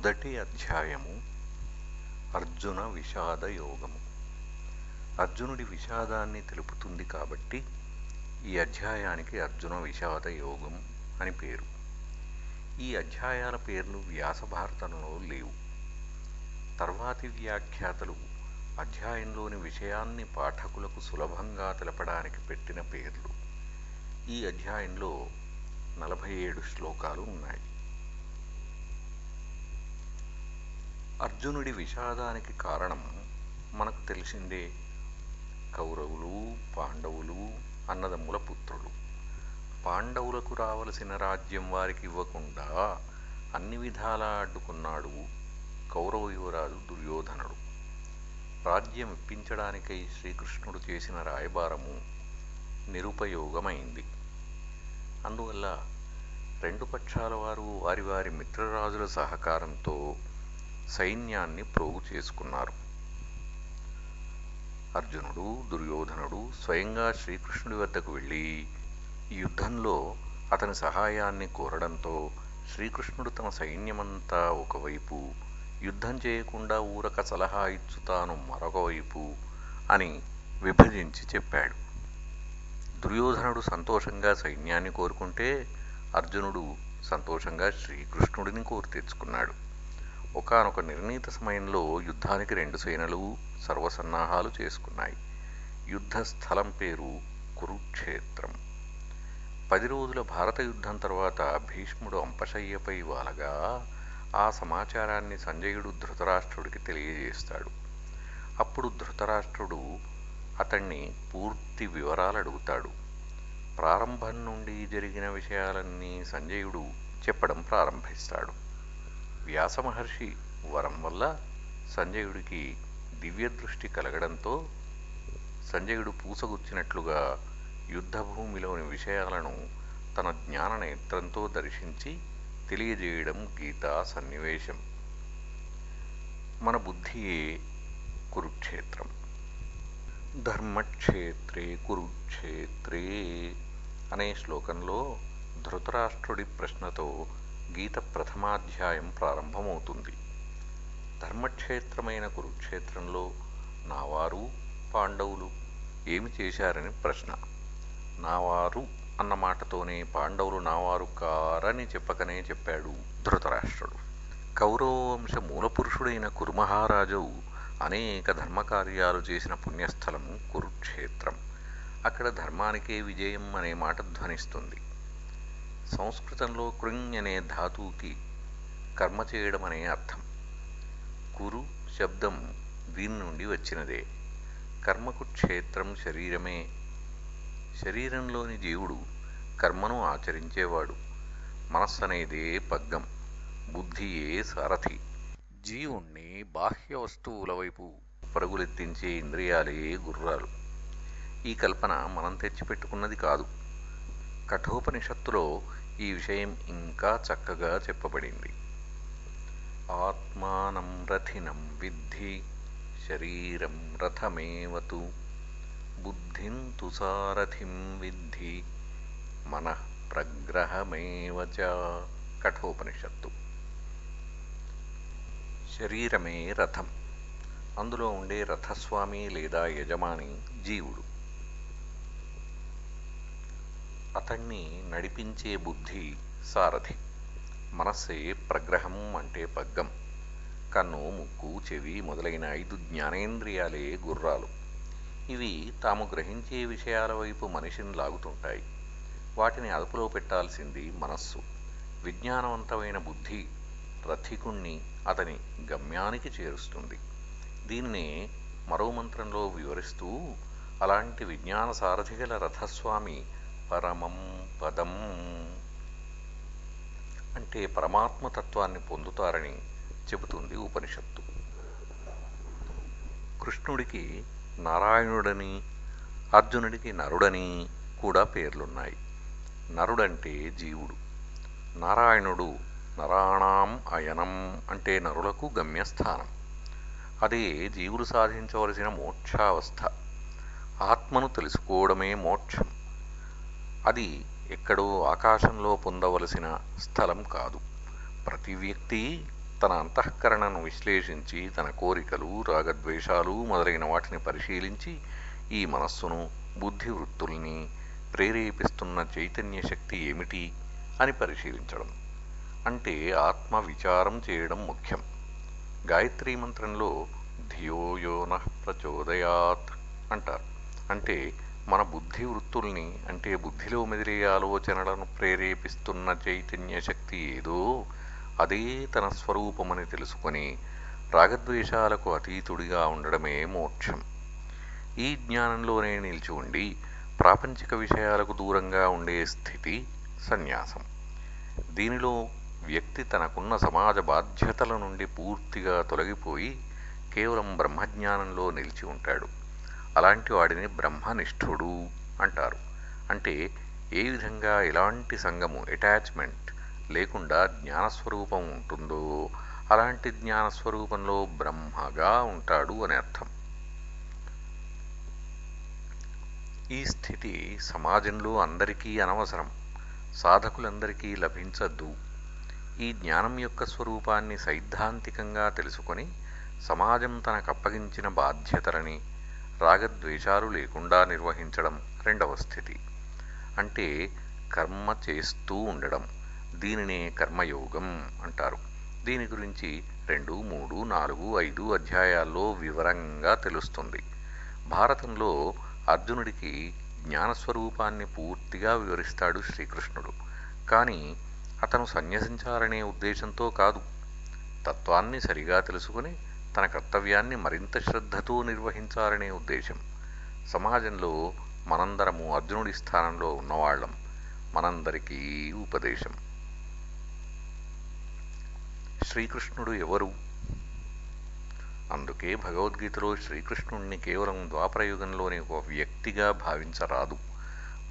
మొదటి అధ్యాయము అర్జున విషాద యోగము. అర్జునుడి విషాదాన్ని తెలుపుతుంది కాబట్టి ఈ అధ్యాయానికి అర్జున విషాద యోగం అని పేరు. ఈ అధ్యాయాల పేర్లు వ్యాసభారతంలో లేవు. తర్వాతి వ్యాఖ్యాతలు అధ్యాయంలోని విషయాన్ని పాఠకులకు సులభంగా తెలపడానికి పెట్టిన పేర్లు. ఈ అధ్యాయంలో నలభై ఏడు శ్లోకాలు ఉన్నాయి. అర్జునుడి విషాదానికి కారణం మనకు తెలిసిందే. కౌరవులు పాండవులు అన్నదమ్ముల పుత్రులు. పాండవులకు రావలసిన రాజ్యం వారికి ఇవ్వకుండా అన్ని విధాలా అడ్డుకున్నాడు కౌరవ యువరాజు దుర్యోధనుడు. రాజ్యం ఇప్పించడానికై శ్రీకృష్ణుడు చేసిన రాయబారము నిరుపయోగమైంది. అందువల్ల రెండు పక్షాల వారు వారి వారి మిత్రరాజుల సహకారంతో సైన్యాన్ని ప్రోగు చేసుకున్నారు. అర్జునుడు దుర్యోధనుడు స్వయంగా శ్రీకృష్ణుడి వద్దకు వెళ్ళి యుద్ధంలో అతని సహాయాన్ని కోరడంతో శ్రీకృష్ణుడు తన సైన్యమంతా ఒకవైపు యుద్ధం చేయకుండా ఊరక సలహా ఇచ్చుతాను మరొకవైపు అని విభజించి చెప్పాడు. దుర్యోధనుడు సంతోషంగా సైన్యాన్ని కోరుకుంటే అర్జునుడు సంతోషంగా శ్రీకృష్ణుడిని కోరి తెచ్చుకున్నాడు. ఒకనొక నిర్ణీత సమయంలో యుద్ధానికి రెండు సేనలు సర్వసన్నాహాలు చేసుకున్నాయి. యుద్ధ స్థలం పేరు కురుక్షేత్రం. పది రోజుల భారత యుద్ధం తర్వాత భీష్ముడు అంపశయ్యపై వాలగా ఆ సమాచారాన్ని సంజయుడు ధృతరాష్ట్రుడికి తెలియజేస్తాడు. అప్పుడు ధృతరాష్ట్రుడు అతణ్ణి పూర్తి వివరాలు అడుగుతాడు ప్రారంభం నుండి జరిగిన విషయాలన్నీ సంజయుడు చెప్పడం ప్రారంభిస్తాడు. వ్యాసమహర్షి వరం వల్ల సంజయుడికి దివ్యదృష్టి కలగడంతో సంజయుడు పూసగుచ్చినట్లుగా యుద్ధభూమిలోని విషయాలను తన జ్ఞాన నేత్రంతో దర్శించి తెలియజేయడం గీతా సన్నివేశం. మన బుద్ధియే కురుక్షేత్రం. ధర్మక్షేత్రే కురుక్షేత్రే అనే శ్లోకంలో ధృతరాష్ట్రుడి ప్రశ్నతో గీత ప్రథమాధ్యాయం ప్రారంభమవుతుంది. ధర్మక్షేత్రమైన కురుక్షేత్రంలో నావారు పాండవులు ఏమి చేశారని ప్రశ్న. నావారు అన్న మాటతోనే పాండవులు నావారు కారని చెప్పకనే చెప్పాడు ధృతరాష్ట్రుడు. కౌరవవంశ మూలపురుషుడైన కురుమహారాజు అనేక ధర్మకార్యాలు చేసిన పుణ్యస్థలం కురుక్షేత్రం. అక్కడ ధర్మానికే విజయం అనే మాట ధ్వనిస్తుంది. సంస్కృతంలో కృంగ్ అనే ధాతువుకి కర్మ చేయడం అనే అర్థం. కురు శబ్దం దీని నుండి వచ్చినదే. కర్మకు క్షేత్రం శరీరమే. శరీరంలోని జీవుడు కర్మను ఆచరించేవాడు. మనస్సు అనేదే పగ్గం. బుద్ధియే సారథి. జీవుణ్ణి బాహ్య వస్తువుల వైపు పరుగులెత్తించే ఇంద్రియాలే గుర్రాలు. ఈ కల్పన మనం తెచ్చిపెట్టుకున్నది కాదు. కఠోపనిషత్తులో ఈ విషయం ఇంకా చక్కగా చెప్పబడింది. ఆత్మానం రథినం విద్ధి శరీరం రథమేవతు బుద్ధిం తు సారథిం విద్ధి మనః ప్రగ్రహమేవ కఠోపనిషత్తు. శరీరమే రథం. అందులో ఉండే రథస్వామి లేదా యజమాని జీవుడు. అతణ్ణి నడిపించే బుద్ధి సారథి. మనస్సే ప్రగ్రహం అంటే పగ్గం. కన్ను ముక్కు చెవి మొదలైన ఐదు జ్ఞానేంద్రియాలే గుర్రాలు. ఇవి తాము గ్రహించే విషయాల వైపు మనిషిని లాగుతుంటాయి. వాటిని అదుపులో పెట్టాల్సింది మనస్సు. విజ్ఞానవంతమైన బుద్ధి రథికుణ్ణి అతని గమ్యానికి చేరుస్తుంది. దీన్నే మరో మంత్రంలో వివరిస్తూ అలాంటి విజ్ఞాన సారథిగల రథస్వామి పరమం పదం. అంటే పరమాత్మతత్వాన్ని పొందుతారని చెబుతుంది ఉపనిషత్తు. కృష్ణుడికి నారాయణుడని అర్జునుడికి నరుడని కూడా పేర్లున్నాయి. నరుడంటే జీవుడు. నారాయణుడు నరాణాం అయనం అంటే నరులకు గమ్యస్థానం. అదే జీవులు సాధించవలసిన మోక్షావస్థ. ఆత్మను తెలుసుకోవడమే మోక్షం. అది ఎక్కడో ఆకాశంలో పొందవలసిన స్థలం కాదు. ప్రతి వ్యక్తి తన అంతఃకరణను విశ్లేషించి తన కోరికలు రాగద్వేషాలు మొదలైన వాటిని పరిశీలించి ఈ మనస్సును బుద్ధి వృత్తుల్ని ప్రేరేపిస్తున్న చైతన్య శక్తి ఏమిటి అని పరిశీలించడం. అంటే ఆత్మ విచారం చేయడం ముఖ్యం. గాయత్రీ మంత్రంలో ధియోయోన ప్రచోదయాత్ అంటారు. అంటే మన బుద్ధి వృత్తుల్ని అంటే బుద్ధిలో మెదిలే ఆలోచనలను ప్రేరేపిస్తున్న చైతన్య శక్తి ఏదో అదే తన స్వరూపమని తెలుసుకొని రాగద్వేషాలకు అతీతుడిగా ఉండడమే మోక్షం. ఈ జ్ఞానంలోనే నిలిచి ఉండి ప్రాపంచిక విషయాలకు దూరంగా ఉండే స్థితి సన్యాసం. దీనిలో వ్యక్తి తనకున్న సమాజ బాధ్యతల నుండి పూర్తిగా తొలగిపోయి కేవలం బ్రహ్మజ్ఞానంలో నిలిచి ఉంటాడు. అలాంటి వాడిని బ్రహ్మనిష్ఠుడు అంటారు. అంటే ఏ విధంగా ఎలాంటి సంగము అటాచ్మెంట్ లేకుండా జ్ఞానస్వరూపం ఉంటుందో అలాంటి జ్ఞానస్వరూపంలో బ్రహ్మగా ఉంటాడు అని అర్థం. ఈ స్థితి సమాజంలో అందరికీ అనవసరం. సాధకులందరికీ లభించద్దు ఈ జ్ఞానం యొక్క స్వరూపాన్ని సైద్ధాంతికంగా తెలుసుకొని సమాజం తనకప్పగించిన బాధ్యతలని రాగద్వేషాలు లేకుండా నిర్వహించడం రెండవ స్థితి. అంటే కర్మ చేస్తూ ఉండడం. దీనినే కర్మయోగం అంటారు. దీని గురించి రెండు మూడు నాలుగు ఐదు అధ్యాయాల్లో వివరంగా తెలుస్తుంది. భారతంలో అర్జునుడికి జ్ఞానస్వరూపాన్ని పూర్తిగా వివరిస్తాడు శ్రీకృష్ణుడు. కానీ అతను సన్యసించాలనే ఉద్దేశంతో కాదు. తత్వాన్ని సరిగా తెలుసుకుని తన కర్తవ్యాన్ని మరింత శ్రద్ధతో నిర్వహించాలనే ఉద్దేశం. సమాజంలో మనందరము అర్జునుడి స్థానంలో ఉన్నవాళ్ళం. మనందరికీ ఉపదేశం. శ్రీకృష్ణుడు ఎవరు? అందుకే భగవద్గీతలో శ్రీకృష్ణుణ్ణి కేవలం ద్వాపరయుగంలోని ఒక వ్యక్తిగా భావించరాదు.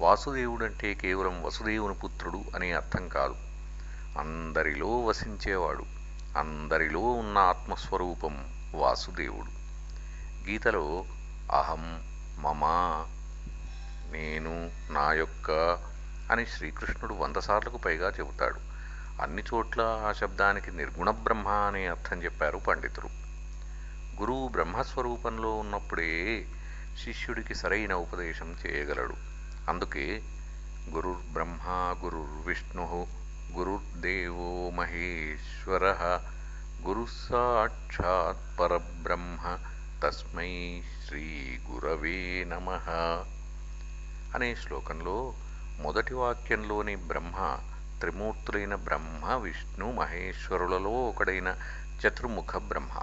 వాసుదేవుడంటే కేవలం వసుదేవుని పుత్రుడు అనే అర్థం కాదు. అందరిలో వసించేవాడు. అందరిలో ఉన్న ఆత్మస్వరూపం వాసుదేవుడు. గీతలో అహం మమా నేను నా యొక్క అని శ్రీకృష్ణుడు వంద సార్లకు పైగా చెబుతాడు. అన్ని చోట్ల ఆ శబ్దానికి నిర్గుణ బ్రహ్మ అనే అర్థం చెప్పారు పండితులు. గురువు బ్రహ్మస్వరూపంలో ఉన్నప్పుడే శిష్యుడికి సరైన ఉపదేశం చేయగలడు. అందుకే గురుర్బ్రహ్మ గురుర్విష్ణు గురుర్దేవో మహేశ్వర గురు సాక్షాత్ పరబ్రహ్మ తస్మై శ్రీ గురవే నమ. అనే శ్లోకంలో మొదటి వాక్యంలోని బ్రహ్మ త్రిమూర్తులైన బ్రహ్మ విష్ణు మహేశ్వరులలో ఒకడైన చతుర్ముఖ బ్రహ్మ.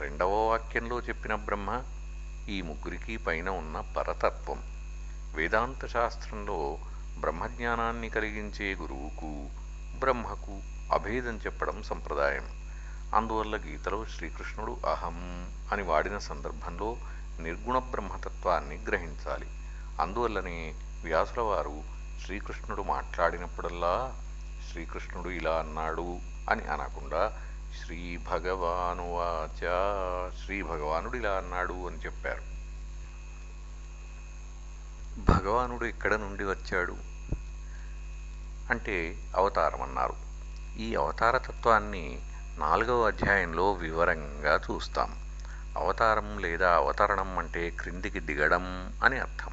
రెండవ వాక్యంలో చెప్పిన బ్రహ్మ ఈ ముగ్గురికి పైన ఉన్న పరతత్వం. వేదాంత శాస్త్రంలో బ్రహ్మజ్ఞానాన్ని కలిగించే గురువుకు బ్రహ్మకు అభేదం చెప్పడం సంప్రదాయం. అందువల్ల గీతలో శ్రీకృష్ణుడు అహం అని వాడిన సందర్భంలో నిర్గుణ బ్రహ్మతత్వాన్ని గ్రహించాలి. అందువల్లనే వ్యాసుల వారు శ్రీకృష్ణుడు మాట్లాడినప్పుడల్లా శ్రీకృష్ణుడు ఇలా అన్నాడు అని అనకుండా శ్రీ భగవానువాచ శ్రీ భగవానుడు ఇలా అన్నాడు అని చెప్పారు. భగవానుడు ఎక్కడ నుండి వచ్చాడు? అంటే అవతారం అన్నారు ఈ అవతార తత్వాన్ని నాలుగవ అధ్యాయంలో వివరంగా చూస్తాం. అవతారం లేదా అవతరణం అంటే క్రిందికి దిగడం అని అర్థం.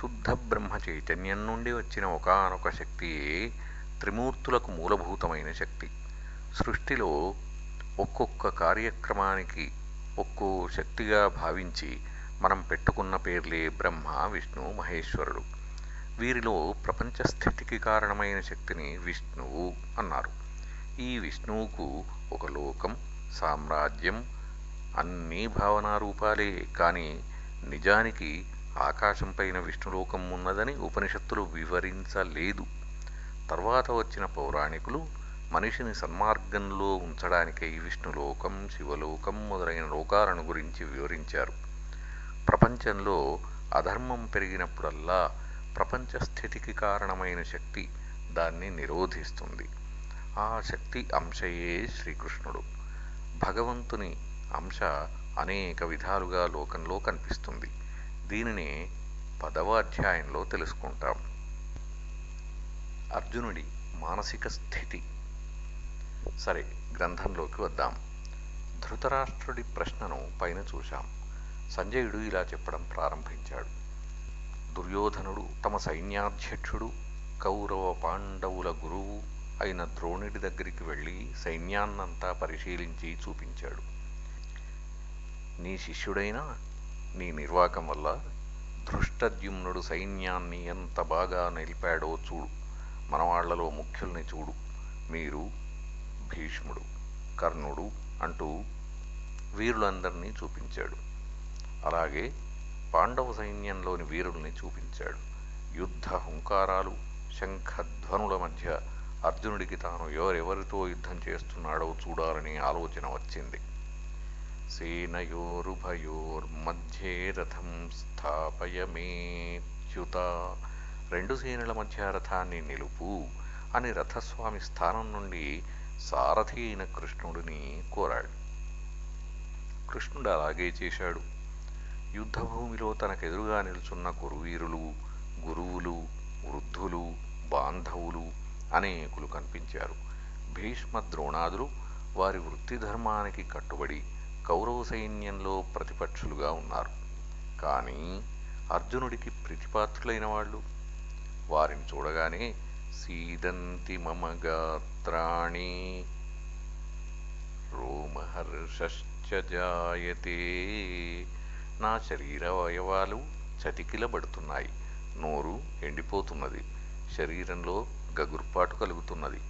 శుద్ధ బ్రహ్మ చైతన్యం నుండి వచ్చిన ఒకనొక శక్తియే త్రిమూర్తులకు మూలభూతమైన శక్తి. సృష్టిలో ఒక్కొక్క కార్యక్రమానికి ఒక్కో శక్తిగా భావించి మనం పెట్టుకున్న పేర్లే బ్రహ్మ విష్ణు మహేశ్వరుడు. వీరిలో ప్రపంచ స్థితికి కారణమైన శక్తిని విష్ణువు అన్నారు. ఈ విష్ణువుకు ఒక లోకం సామ్రాజ్యం అన్నీ భావనారూపాలే కానీ నిజానికి ఆకాశం పైన విష్ణులోకం ఉన్నదని ఉపనిషత్తులు వివరించలేదు. తర్వాత వచ్చిన పౌరాణికులు మనిషిని సన్మార్గంలో ఉంచడానికై విష్ణులోకం శివలోకం మొదలైన లోకాలను గురించి వివరించారు. ప్రపంచంలో అధర్మం పెరిగినప్పుడల్లా ప్రపంచ స్థితికి కారణమైన శక్తి దాన్ని నిరోధిస్తుంది. ఆ శక్తి అంశయే శ్రీకృష్ణుడు. భగవంతుని అంశ అనేక విధాలుగా లోకంలో కనిపిస్తుంది. దీనిని పదవ అధ్యాయంలో తెలుసుకుంటాం. అర్జునుడి మానసిక స్థితి. సరే గ్రంథంలోకి వద్దాం. ధృతరాష్ట్రుడి ప్రశ్నను పైన చూశాం. సంజయుడు ఇలా చెప్పడం ప్రారంభించాడు. దుర్యోధనుడు తమ సైన్యాధ్యక్షుడు కౌరవ పాండవుల గురువు అయిన ద్రోణుడి దగ్గరికి వెళ్ళి సైన్యాన్నంతా పరిశీలించి చూపించాడు. నీ శిష్యుడైనా నీ నిర్వాకం వల్ల ధృష్టద్యుమ్నుడు సైన్యాన్ని ఎంత బాగా నిలిపాడో చూడు. మనవాళ్ళలో ముఖ్యుల్ని చూడు. మీరు భీష్ముడు కర్ణుడు అంటూ వీరులందరినీ చూపించాడు. అలాగే పాండవ సైన్యంలోని వీరుల్ని చూపించాడు. యుద్ధ హుంకారాలు శంఖధ్వనుల మధ్య అర్జునుడికి తాను ఎవరెవరితో యుద్ధం చేస్తున్నాడో చూడాలని ఆలోచన వచ్చింది. సేనయోరుభయోర్మధ్యే రథం స్థాపయమేచ్యుత రెండు సేనల మధ్య రథాన్ని నిలుపు అని రథస్వామి స్థానం నుండి సారథి అయిన కృష్ణుడిని కోరాడు. కృష్ణుడు అలాగే చేశాడు. యుద్ధభూమిలో తనకెదురుగా నిలుచున్న కురువీరులు గురువులు వృద్ధులు బాంధవులు అనేకులు కనిపించారు. భీష్మ ద్రోణాదులు వారి వృత్తి ధర్మానికి కట్టుబడి కౌరవ సైన్యంలో ప్రతిపక్షులుగా ఉన్నారు. కానీ అర్జునుడికి ప్రీతిపాత్రులైన వాళ్ళు. వారిని చూడగానే సీదంతి మమ గాత్రాణి రోమహర్షశ్చ జాయతే. నా శరీర అవయవాలు చతికిలబడుతున్నాయి. నోరు ఎండిపోతున్నది. శరీరంలో గగుర్పాటు కలుగుతున్నది.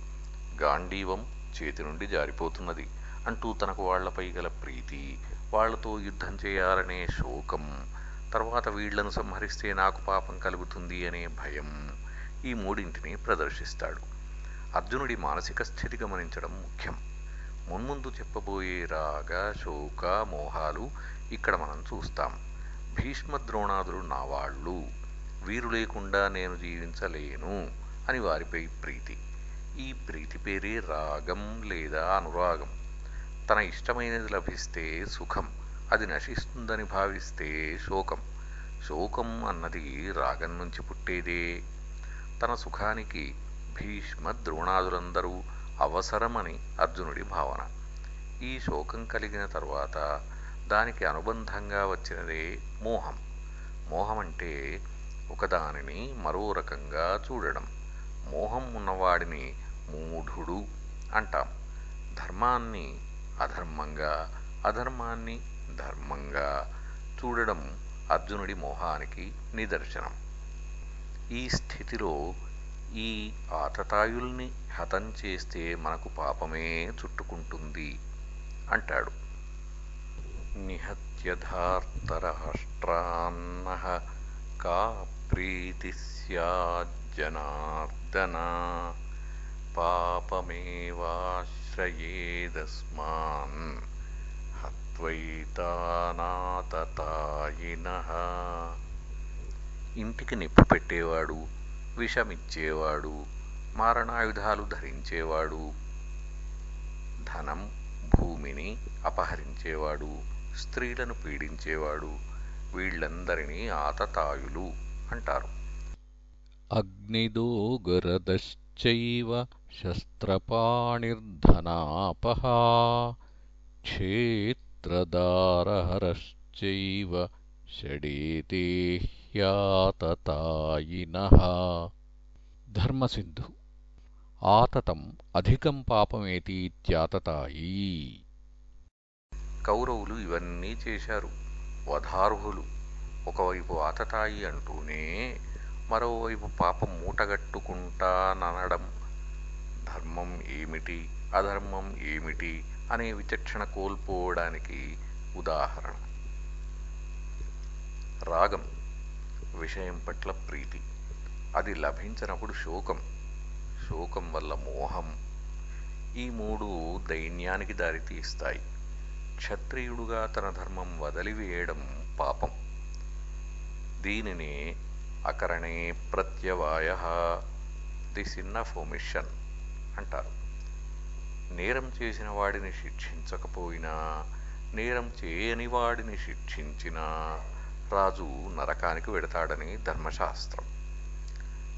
గాంధీవం చేతి నుండి జారిపోతున్నది అంటూ తనకు వాళ్ళపై గల ప్రీతి వాళ్ళతో యుద్ధం చేయాలనే శోకం తర్వాత వీళ్ళను సంహరిస్తే నాకు పాపం కలుగుతుంది అనే భయం ఈ మూడింటిని ప్రదర్శిస్తాడు. అర్జునుడి మానసిక స్థితి గమనించడం ముఖ్యం. మున్ముందు చెప్పబోయే రాగ శోక మోహాలు ఇక్కడ మనం చూస్తాం. భీష్మ ద్రోణాదులు నా వాళ్ళు. వీరు లేకుండా నేను జీవించలేను అని వారిపై ప్రీతి. ఈ ప్రీతి పేరే రాగం లేదా అనురాగం. తన ఇష్టమైనది లభిస్తే సుఖం. అది నశిస్తుందని భావిస్తే శోకం. శోకం అన్నది రాగం నుంచి పుట్టేదే. తన సుఖానికి భీష్మ ద్రోణాదులందరూ అవసరమని అర్జునుడి భావన. ఈ శోకం కలిగిన తరువాత దానికి అనుబంధంగా వచ్చినదే మోహం. మోహం అంటే ఒకదానిని మరో రకంగా చూడడం. మోహం ఉన్నవాడిని మూఢుడు అంటాం. ధర్మాన్ని అధర్మంగా అధర్మాన్ని ధర్మంగా చూడడం అర్జునుడి మోహానికి నిదర్శనం. ఈ స్థితిలో ఈ ఆతతాయుల్ని హతం చేస్తే మనకు పాపమే చుట్టుకుంటుంది అంటాడు. నిహత్యధార్తరహష్ట్రాన్న కా ప్రీతి స్యాజ్జనార్దన పాపమేవాశ్రయేదస్మాన్ హత్వైతానాతతాయిన ఇంటికి నిప్పు పెట్టేవాడు విషమిచ్చేవాడు మారణాయుధాలు ధరించేవాడు ధనం భూమిని అపహరించేవాడు. స్త్రీలను పీడించేవాడు వీళ్ళందరినీ ఆతతాయులు అంటారు. అగ్నిదోగరదశ్చైవ శస్త్రపాణిర్ధనాపహా క్షేత్రదారహరశ్చైవ షడేతే హ్యాతతాయినః. ధర్మసింధు ఆతతం అధికం పాపమేతీత్యాతతాయీ. కౌరవులు ఇవన్నీ చేశారు. వధార్హులు. ఒకవైపు ఆతతాయి అంటూనే మరోవైపు పాపం మూటగట్టుకుంటాననడం. ధర్మం ఏమిటి? అధర్మం ఏమిటి? అనే విచక్షణ కోల్పోవడానికి ఉదాహరణ. రాగం. విషయం పట్ల ప్రీతి. అది లభించినప్పుడు శోకం. శోకం వల్ల మోహం. ఈ మూడు దైన్యానికి దారితీస్తాయి. క్షత్రియుడుగా తన ధర్మం వదిలివేయడం పాపం. దీనిని అకరణే ప్రత్యవాయ ది సిన్న ఆఫ్ ఒమిషన్ అంటారు. నేరం చేసిన వాడిని శిక్షించకపోయినా నేరం చేయని వాడిని శిక్షించినా రాజు నరకానికి వెడతాడని ధర్మశాస్త్రం.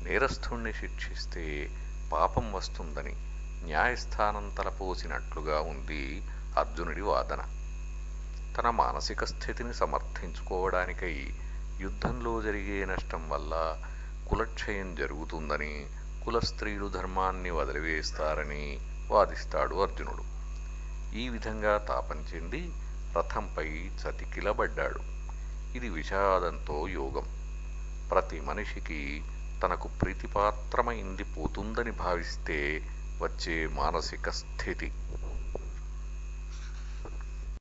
నేరస్థుణ్ణి శిక్షిస్తే పాపం వస్తుందని న్యాయస్థానం తలపోసినట్లుగా ఉంది అర్జునుడి వాదన. తన మానసిక స్థితిని సమర్థించుకోవడానికై యుద్ధంలో జరిగే నష్టం వల్ల కులక్షయం జరుగుతుందని కులస్త్రీలు ధర్మాన్ని వదిలివేస్తారని వాదిస్తాడు అర్జునుడు. ఈ విధంగా తాపం చెంది రథంపై చతికిలబడ్డాడు. ఇది విషాదంతో యోగం. ప్రతి మనిషికి తనకు ప్రీతిపాత్రమైంది పోతుందని భావిస్తే వచ్చే మానసిక స్థితి.